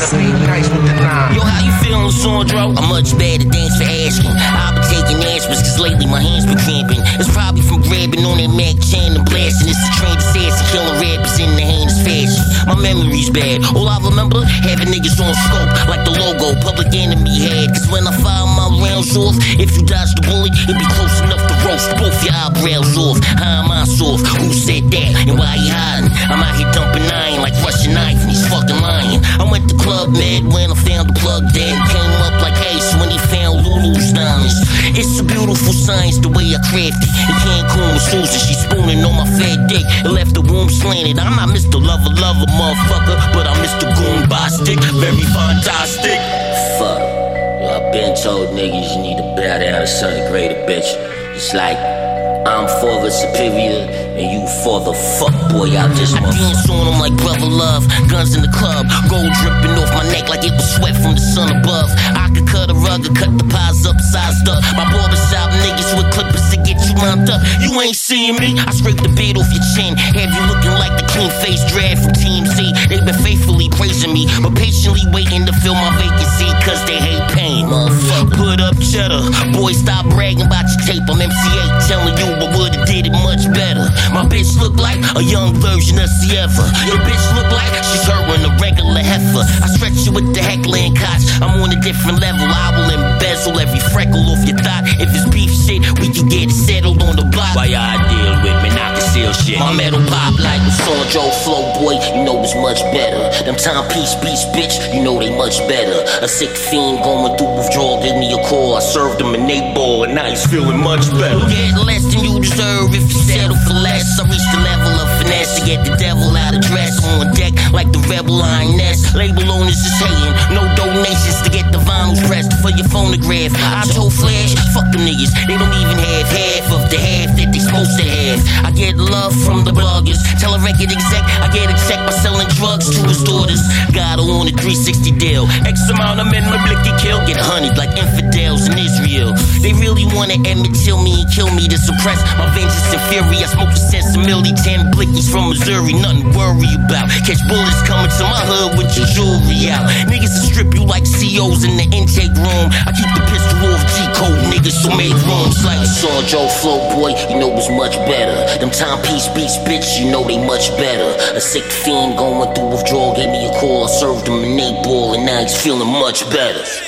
gotta the nine. Yo, how you feeling, Sandro? I'm much better, thanks for asking. I've been taking aspirins, cause lately my hands been cramping. It's probably from grabbing on that Mac chain and blasting. It's a trained assassin, killing rappers in the heinous fashion. My memory's bad. All I remember, having niggas on scope, like the logo Public Enemy had. Cause when I fire my rounds off, if you dodge the bullet, it be close enough to roast both your eyebrows off. How am I soft? Who said that? And why you hiding? I'm out here dumping Club Med when I found the plug dead. Came up like Ace when he found Lulu's diamonds. It's a beautiful science the way I craft it. In Cancun with Susan, she spooning on my fat dick. It left the womb slanted. I'm not Mr. Lover Lover, motherfucker, but I'm Mr. Goon Bostic. Very fantastic. Fuck. Yo, I been told niggas you need to bow down to something greater, bitch. It's like I'm for the superior and you for the fuck boy out this I dance on them like brother love, guns in the club, gold dripping off my neck like it was sweat from the sun above. I could cut a rug or cut the pies up, sized up. My barbershop niggas with clippers to get you lined up. You ain't seeing me, I scrape the beard off your chin. Have you looking like the clean face drag from Team Z? They've been faithfully praising me, but patiently waiting to fill my up cheddar. Boy, stop bragging about your tape. I'm MC Eiht telling you I would've did it much better. My bitch look like a young version of Ciara. Your bitch look like she's her a regular heifer. I stretch you with the heckling cots. I'm on a different level. I will embezzle every freckle off your thought. If it's beef shit, we can get it settled on the block. Why y'all deal with me? Not conceal shit. My metal pop like a Sandro flow, boy. You know it's much better. Them timepiece beats, bitch. You know they much better. A sick fiend going through withdrawal. Give me a call. I served him an eight ball and now he's feeling much better. Get less than you deserve if you settle for less. I reach the level of finesse to get the devil out of dress. On deck like the rebel lioness. Label owners is hating. No donations to get the vinyl pressed for your phonograph. I told Flash, fuck them niggas. They don't even have half of the half I get love from the bloggers. Tell a record exec I get a check by selling drugs to his daughters. Got on a 360 deal. X amount of men with blicky kill. Get honeyed like infidels in Israel. They really wanna Emmett Till me and kill me to suppress my vengeance and fury. I smoke a sense of milli, 10 blickies from Missouri. Nothing worry about. Catch bullets coming to my hood with your jewelry out. Niggas will strip you like COs in the intake room. I keep the pistol off G code niggas, so make rooms like Sandro Flow boy. You know it's much better. Them timepiece beats, bitch. You know they much better. A sick fiend going through withdrawal gave me a call. I served him an eight ball and now he's feeling much better.